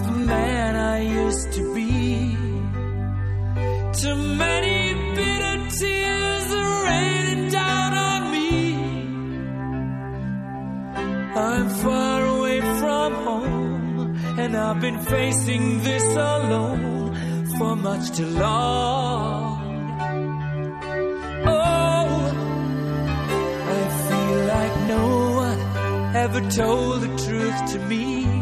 man I used to be. Too many bitter tears are raining down on me. I'm far away from home, and I've been facing this alone for much too long. Oh, I feel like no one ever told the truth to me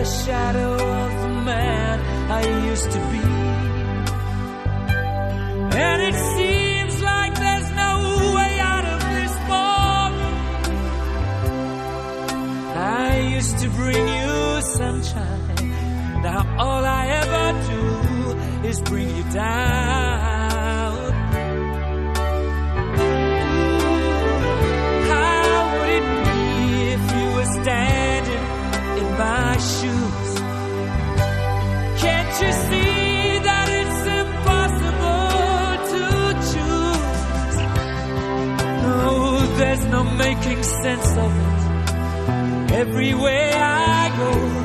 The shadow of the man I used to be. And it seems like there's no way out of this ballroom. I used to bring you sunshine. Now all I ever do is bring you down. How making sense of it. Everywhere I go,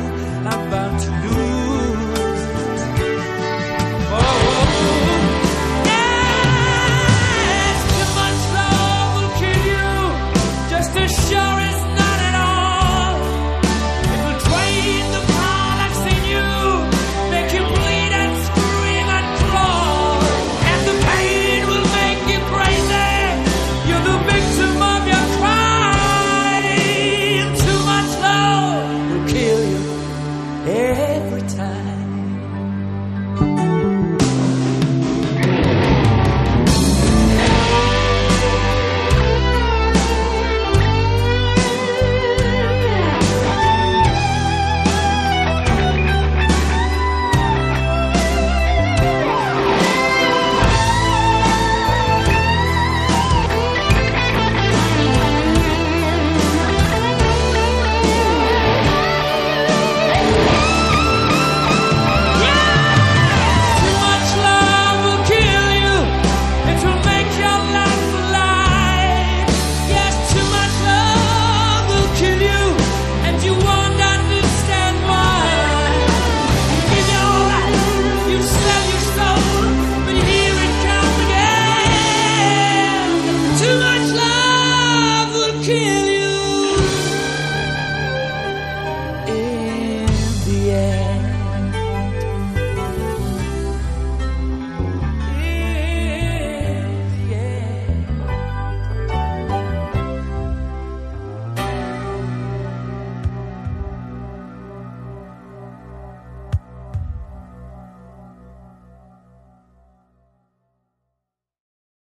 time.